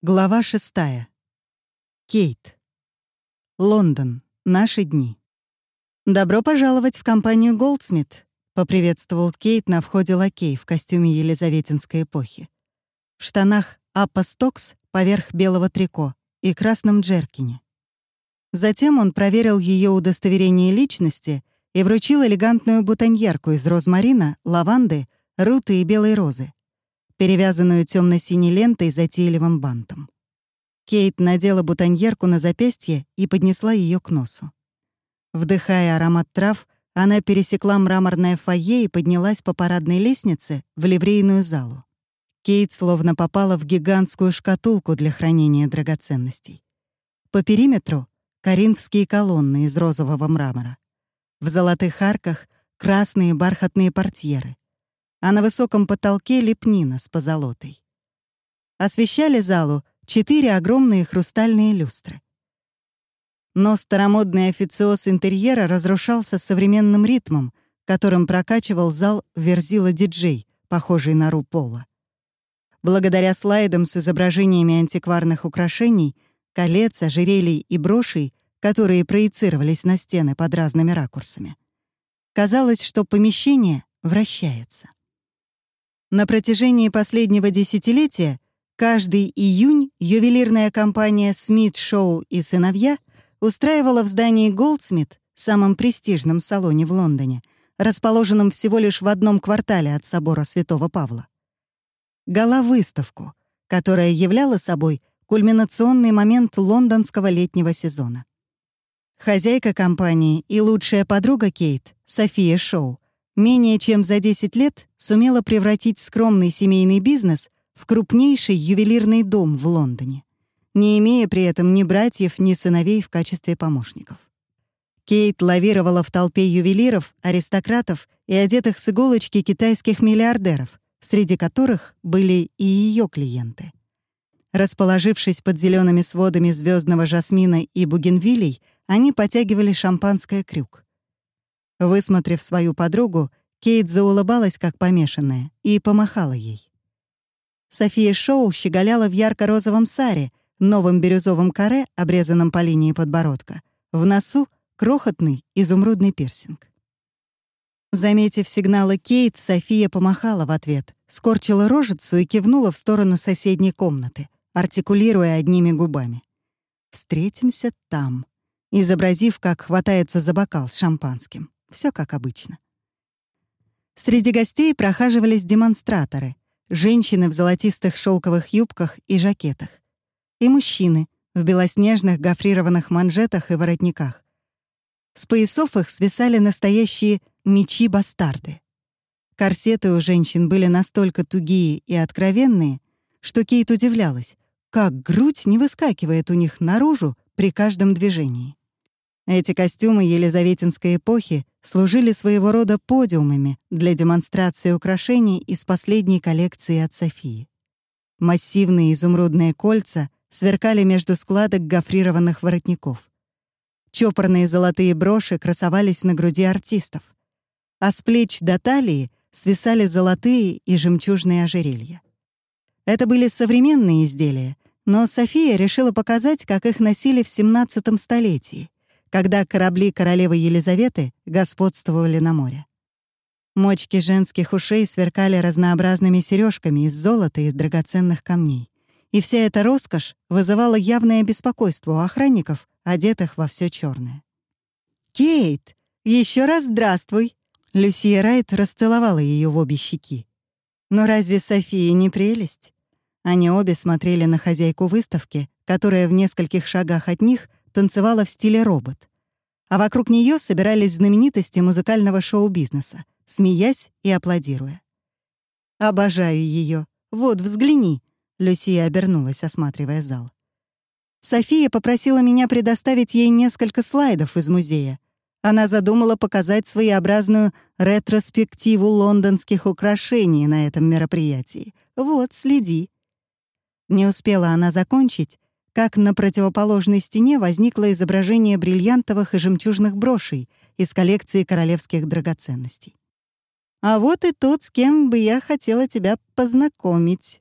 Глава шестая. Кейт. Лондон. Наши дни. «Добро пожаловать в компанию Голдсмит», — поприветствовал Кейт на входе лакей в костюме елизаветинской эпохи. В штанах upper stocks поверх белого трико и красном джеркине. Затем он проверил ее удостоверение личности и вручил элегантную бутоньерку из розмарина, лаванды, руты и белой розы перевязанную темно-синей лентой затейливым бантом. Кейт надела бутоньерку на запястье и поднесла ее к носу. Вдыхая аромат трав, она пересекла мраморное фойе и поднялась по парадной лестнице в ливрейную залу. Кейт словно попала в гигантскую шкатулку для хранения драгоценностей. По периметру — коринфские колонны из розового мрамора. В золотых арках — красные бархатные портьеры а на высоком потолке лепнина с позолотой. Освещали залу четыре огромные хрустальные люстры. Но старомодный официоз интерьера разрушался современным ритмом, которым прокачивал зал верзила-диджей, похожий на Рупола. Благодаря слайдам с изображениями антикварных украшений, колец, ожерелий и брошей, которые проецировались на стены под разными ракурсами, казалось, что помещение вращается. На протяжении последнего десятилетия каждый июнь ювелирная компания «Смит, Шоу и сыновья» устраивала в здании «Голдсмит», самом престижном салоне в Лондоне, расположенном всего лишь в одном квартале от собора Святого Павла. Гала-выставку, которая являла собой кульминационный момент лондонского летнего сезона. Хозяйка компании и лучшая подруга Кейт, София Шоу, менее чем за 10 лет сумела превратить скромный семейный бизнес в крупнейший ювелирный дом в Лондоне, не имея при этом ни братьев, ни сыновей в качестве помощников. Кейт лавировала в толпе ювелиров, аристократов и одетых с иголочки китайских миллиардеров, среди которых были и ее клиенты. Расположившись под зелеными сводами звездного жасмина и бугенвилей, они потягивали шампанское крюк. Высмотрев свою подругу, Кейт заулыбалась, как помешанная, и помахала ей. София Шоу щеголяла в ярко-розовом саре, новом бирюзовом каре, обрезанном по линии подбородка. В носу — крохотный изумрудный пирсинг. Заметив сигналы Кейт, София помахала в ответ, скорчила рожицу и кивнула в сторону соседней комнаты, артикулируя одними губами. «Встретимся там», изобразив, как хватается за бокал с шампанским. Все как обычно. Среди гостей прохаживались демонстраторы, женщины в золотистых шелковых юбках и жакетах, и мужчины в белоснежных гофрированных манжетах и воротниках. С поясов их свисали настоящие мечи-бастарды. Корсеты у женщин были настолько тугие и откровенные, что Кейт удивлялась, как грудь не выскакивает у них наружу при каждом движении. Эти костюмы елизаветинской эпохи служили своего рода подиумами для демонстрации украшений из последней коллекции от Софии. Массивные изумрудные кольца сверкали между складок гофрированных воротников. Чопорные золотые броши красовались на груди артистов, а с плеч до талии свисали золотые и жемчужные ожерелья. Это были современные изделия, но София решила показать, как их носили в XVII столетии — когда корабли королевы Елизаветы господствовали на море. Мочки женских ушей сверкали разнообразными сережками из золота и драгоценных камней. И вся эта роскошь вызывала явное беспокойство у охранников, одетых во все черное. «Кейт, еще раз здравствуй!» Люсия Райт расцеловала ее в обе щеки. «Но разве София не прелесть?» Они обе смотрели на хозяйку выставки, которая в нескольких шагах от них танцевала в стиле робот. А вокруг нее собирались знаменитости музыкального шоу-бизнеса, смеясь и аплодируя. «Обожаю ее. Вот, взгляни!» Люсия обернулась, осматривая зал. София попросила меня предоставить ей несколько слайдов из музея. Она задумала показать своеобразную ретроспективу лондонских украшений на этом мероприятии. Вот, следи. Не успела она закончить, как на противоположной стене возникло изображение бриллиантовых и жемчужных брошей из коллекции королевских драгоценностей. «А вот и тот, с кем бы я хотела тебя познакомить».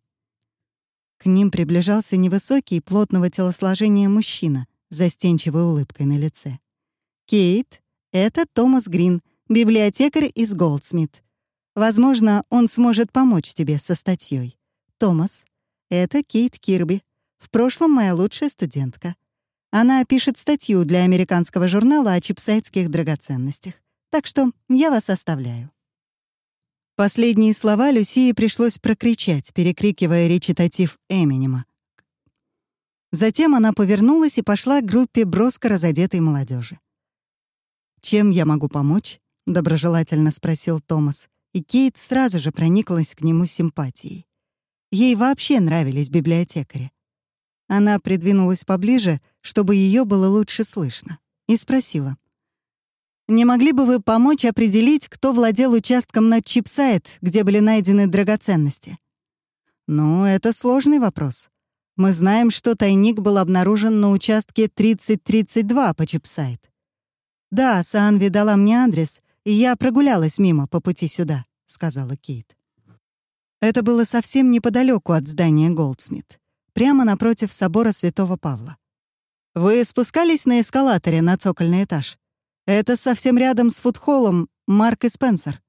К ним приближался невысокий, плотного телосложения мужчина с застенчивой улыбкой на лице. «Кейт, это Томас Грин, библиотекарь из Голдсмит. Возможно, он сможет помочь тебе со статьей. Томас, это Кейт Кирби, в прошлом моя лучшая студентка. Она пишет статью для американского журнала о чипсайдских драгоценностях. Так что я вас оставляю». Последние слова Люсии пришлось прокричать, перекрикивая речитатив Эминема. Затем она повернулась и пошла к группе броско разодетой молодежи. «Чем я могу помочь?» — доброжелательно спросил Томас, и Кейт сразу же прониклась к нему симпатией. Ей вообще нравились библиотекари. Она придвинулась поближе, чтобы ее было лучше слышно, и спросила. «Не могли бы вы помочь определить, кто владел участком на Чипсайд, где были найдены драгоценности?» «Ну, это сложный вопрос. Мы знаем, что тайник был обнаружен на участке 3032 по Чипсайд. Да, Саанви дала мне адрес, и я прогулялась мимо по пути сюда», — сказала Кейт. Это было совсем неподалеку от здания Голдсмит прямо напротив собора Святого Павла. Вы спускались на эскалаторе на цокольный этаж. Это совсем рядом с фудхоллом Marks & Spencer.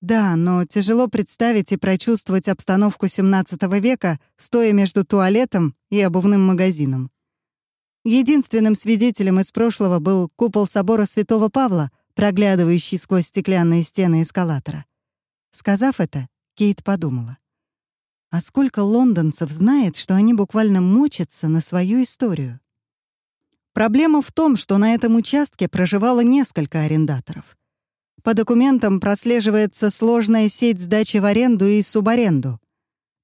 Да, но тяжело представить и прочувствовать обстановку XVII века, стоя между туалетом и обувным магазином. Единственным свидетелем из прошлого был купол собора Святого Павла, проглядывающий сквозь стеклянные стены эскалатора. Сказав это, Кейт подумала. А сколько лондонцев знает, что они буквально мочатся на свою историю? Проблема в том, что на этом участке проживало несколько арендаторов. По документам прослеживается сложная сеть сдачи в аренду и субаренду.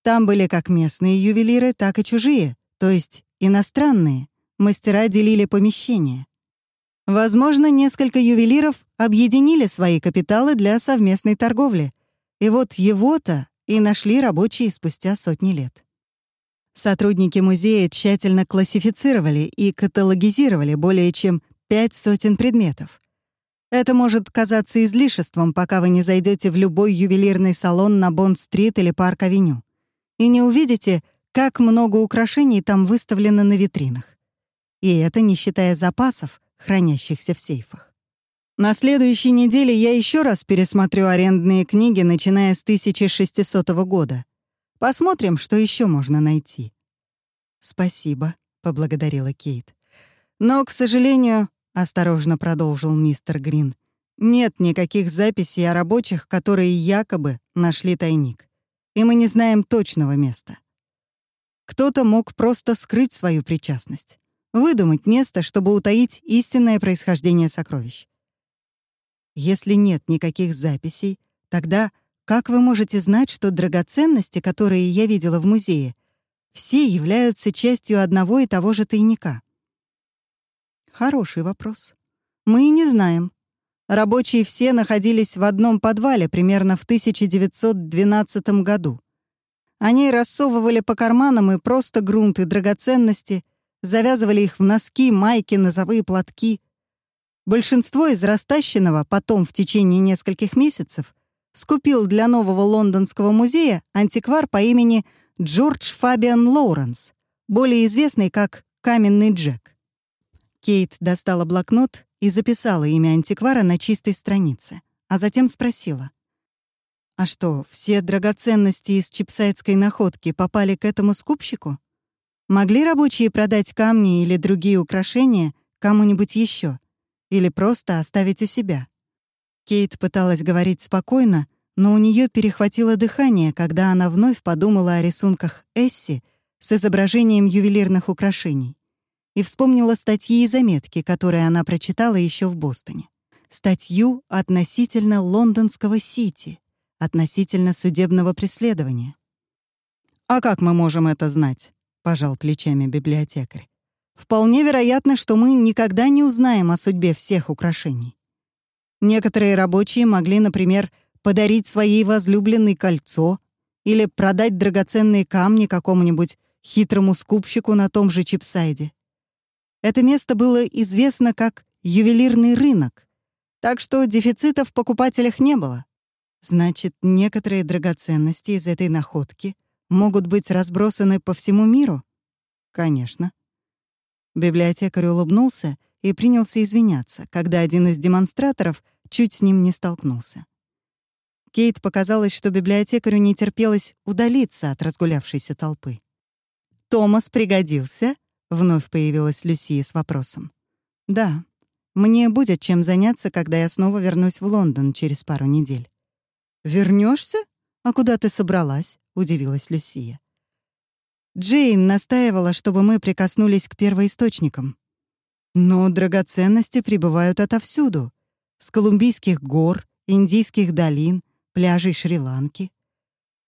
Там были как местные ювелиры, так и чужие, то есть иностранные. Мастера делили помещения. Возможно, несколько ювелиров объединили свои капиталы для совместной торговли. И вот его-то и нашли рабочие спустя сотни лет. Сотрудники музея тщательно классифицировали и каталогизировали более чем пять сотен предметов. Это может казаться излишеством, пока вы не зайдете в любой ювелирный салон на Бонд-стрит или Парк-авеню и не увидите, как много украшений там выставлено на витринах. И это не считая запасов, хранящихся в сейфах. На следующей неделе я еще раз пересмотрю арендные книги, начиная с 1600 года. Посмотрим, что еще можно найти. «Спасибо», — поблагодарила Кейт. «Но, к сожалению», — осторожно продолжил мистер Грин, «нет никаких записей о рабочих, которые якобы нашли тайник. И мы не знаем точного места. Кто-то мог просто скрыть свою причастность, выдумать место, чтобы утаить истинное происхождение сокровищ. Если нет никаких записей, тогда как вы можете знать, что драгоценности, которые я видела в музее, все являются частью одного и того же тайника? Хороший вопрос. Мы и не знаем. Рабочие все находились в одном подвале примерно в 1912 году. Они рассовывали по карманам и просто грунт и драгоценности, завязывали их в носки, майки, носовые платки — Большинство из растащенного потом в течение нескольких месяцев скупил для нового лондонского музея антиквар по имени Джордж Фабиан Лоуренс, более известный как «Каменный Джек». Кейт достала блокнот и записала имя антиквара на чистой странице, а затем спросила. «А что, все драгоценности из чипсайдской находки попали к этому скупщику? Могли рабочие продать камни или другие украшения кому-нибудь еще? Или просто оставить у себя. Кейт пыталась говорить спокойно, но у нее перехватило дыхание, когда она вновь подумала о рисунках Эсси с изображением ювелирных украшений и вспомнила статьи и заметки, которые она прочитала еще в Бостоне. Статью относительно лондонского Сити, относительно судебного преследования. «А как мы можем это знать?» — пожал плечами библиотекарь. Вполне вероятно, что мы никогда не узнаем о судьбе всех украшений. Некоторые рабочие могли, например, подарить своей возлюбленной кольцо или продать драгоценные камни какому-нибудь хитрому скупщику на том же Чипсайде. Это место было известно как ювелирный рынок, так что дефицита в покупателях не было. Значит, некоторые драгоценности из этой находки могут быть разбросаны по всему миру? Конечно. Библиотекарь улыбнулся и принялся извиняться, когда один из демонстраторов чуть с ним не столкнулся. Кейт показалось, что библиотекарю не терпелось удалиться от разгулявшейся толпы. «Томас пригодился?» — вновь появилась Люсия с вопросом. «Да. Мне будет чем заняться, когда я снова вернусь в Лондон через пару недель». Вернешься? А куда ты собралась?» — удивилась Люсия. Джейн настаивала, чтобы мы прикоснулись к первоисточникам. Но драгоценности прибывают отовсюду. С Колумбийских гор, Индийских долин, пляжей Шри-Ланки.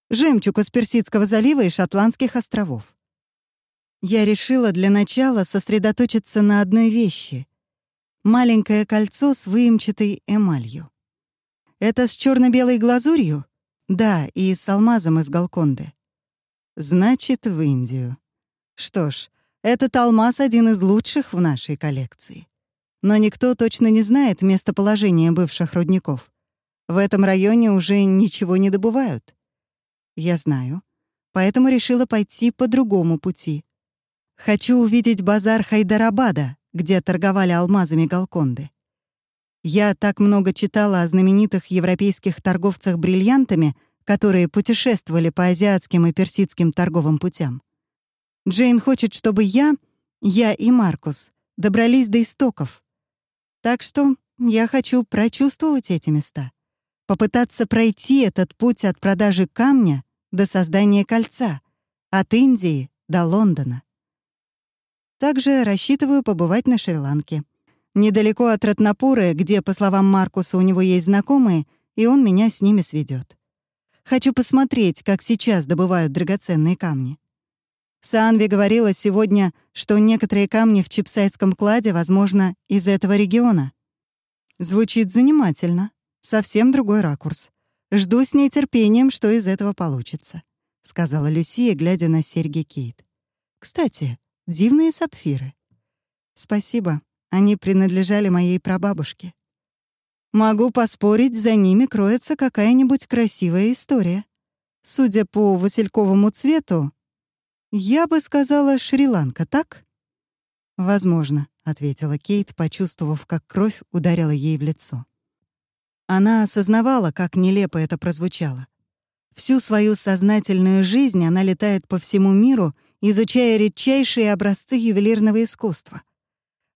Жемчуг из Персидского залива и Шотландских островов. Я решила для начала сосредоточиться на одной вещи — маленькое кольцо с выемчатой эмалью. Это с черно белой глазурью? Да, и с алмазом из Галконды. Значит, в Индию. Что ж, этот алмаз один из лучших в нашей коллекции. Но никто точно не знает местоположение бывших рудников. В этом районе уже ничего не добывают. Я знаю. Поэтому решила пойти по другому пути. Хочу увидеть базар Хайдарабада, где торговали алмазами Галконды. Я так много читала о знаменитых европейских торговцах бриллиантами, которые путешествовали по азиатским и персидским торговым путям. Джейн хочет, чтобы я, я и Маркус добрались до истоков. Так что я хочу прочувствовать эти места, попытаться пройти этот путь от продажи камня до создания кольца, от Индии до Лондона. Также рассчитываю побывать на Шри-Ланке. Недалеко от Ратнапуры, где, по словам Маркуса, у него есть знакомые, и он меня с ними сведет. Хочу посмотреть, как сейчас добывают драгоценные камни. Саанви говорила сегодня, что некоторые камни в Чипсайдском кладе, возможно, из этого региона. Звучит занимательно. Совсем другой ракурс. Жду с нетерпением, что из этого получится, — сказала Люсия, глядя на серьги Кейт. Кстати, дивные сапфиры. Спасибо. Они принадлежали моей прабабушке. Могу поспорить, за ними кроется какая-нибудь красивая история. Судя по васильковому цвету, «Я бы сказала, Шри-Ланка, так?» «Возможно», — ответила Кейт, почувствовав, как кровь ударила ей в лицо. Она осознавала, как нелепо это прозвучало. Всю свою сознательную жизнь она летает по всему миру, изучая редчайшие образцы ювелирного искусства.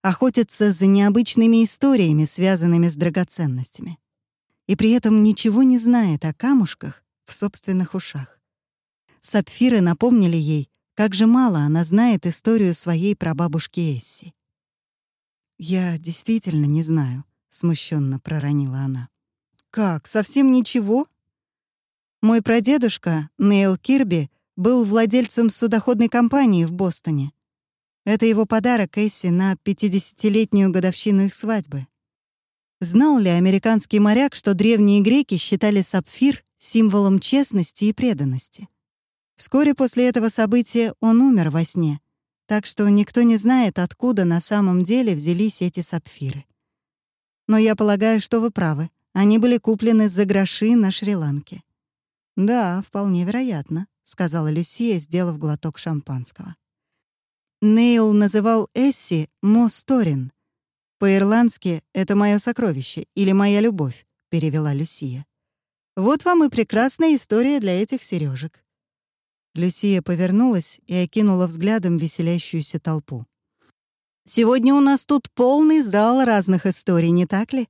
Охотится за необычными историями, связанными с драгоценностями. И при этом ничего не знает о камушках в собственных ушах. Сапфиры напомнили ей, как же мало она знает историю своей прабабушки Эсси. «Я действительно не знаю», — смущенно проронила она. «Как, совсем ничего?» Мой прадедушка, Нейл Кирби, был владельцем судоходной компании в Бостоне. Это его подарок Эсси на 50-летнюю годовщину их свадьбы. Знал ли американский моряк, что древние греки считали сапфир символом честности и преданности? Вскоре после этого события он умер во сне, так что никто не знает, откуда на самом деле взялись эти сапфиры. Но я полагаю, что вы правы. Они были куплены за гроши на Шри-Ланке. «Да, вполне вероятно», — сказала Люсия, сделав глоток шампанского. Нейл называл Эсси Мосторин. По-ирландски «это мое сокровище» или «моя любовь», — перевела Люсия. Вот вам и прекрасная история для этих сережек. Люсия повернулась и окинула взглядом веселящуюся толпу. «Сегодня у нас тут полный зал разных историй, не так ли?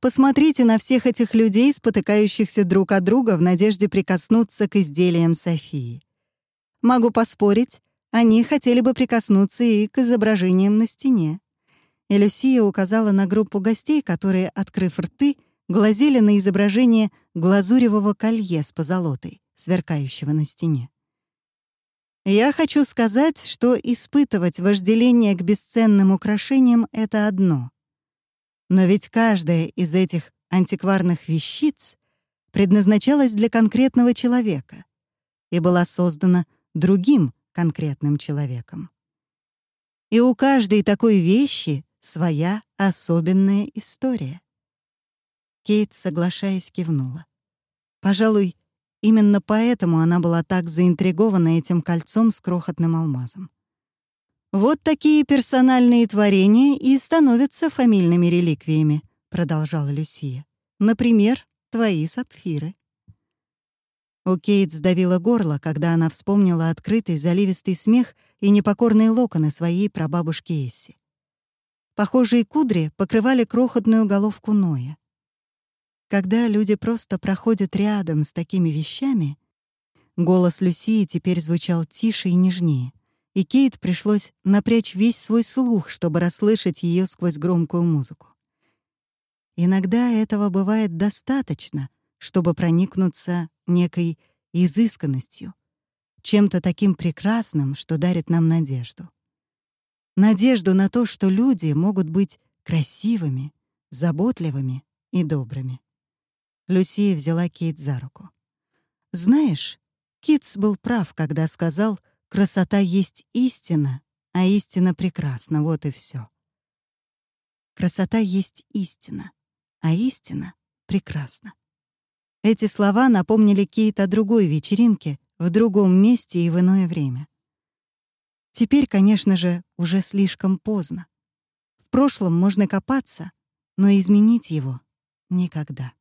Посмотрите на всех этих людей, спотыкающихся друг от друга в надежде прикоснуться к изделиям Софии. Могу поспорить, они хотели бы прикоснуться и к изображениям на стене». И Люсия указала на группу гостей, которые, открыв рты, глазели на изображение глазуревого колье с позолотой, сверкающего на стене. Я хочу сказать, что испытывать вожделение к бесценным украшениям — это одно. Но ведь каждая из этих антикварных вещиц предназначалась для конкретного человека и была создана другим конкретным человеком. И у каждой такой вещи своя особенная история. Кейт, соглашаясь, кивнула. Пожалуй, Именно поэтому она была так заинтригована этим кольцом с крохотным алмазом. «Вот такие персональные творения и становятся фамильными реликвиями», — продолжала Люсия. «Например, твои сапфиры». У Кейт сдавило горло, когда она вспомнила открытый заливистый смех и непокорные локоны своей прабабушки Эсси. Похожие кудри покрывали крохотную головку Ноя. Когда люди просто проходят рядом с такими вещами, голос Люсии теперь звучал тише и нежнее, и Кейт пришлось напрячь весь свой слух, чтобы расслышать ее сквозь громкую музыку. Иногда этого бывает достаточно, чтобы проникнуться некой изысканностью, чем-то таким прекрасным, что дарит нам надежду. Надежду на то, что люди могут быть красивыми, заботливыми и добрыми. Люсия взяла Кейт за руку. «Знаешь, Китс был прав, когда сказал, красота есть истина, а истина прекрасна, вот и все. Красота есть истина, а истина прекрасна. Эти слова напомнили Кейт о другой вечеринке, в другом месте и в иное время. Теперь, конечно же, уже слишком поздно. В прошлом можно копаться, но изменить его — никогда.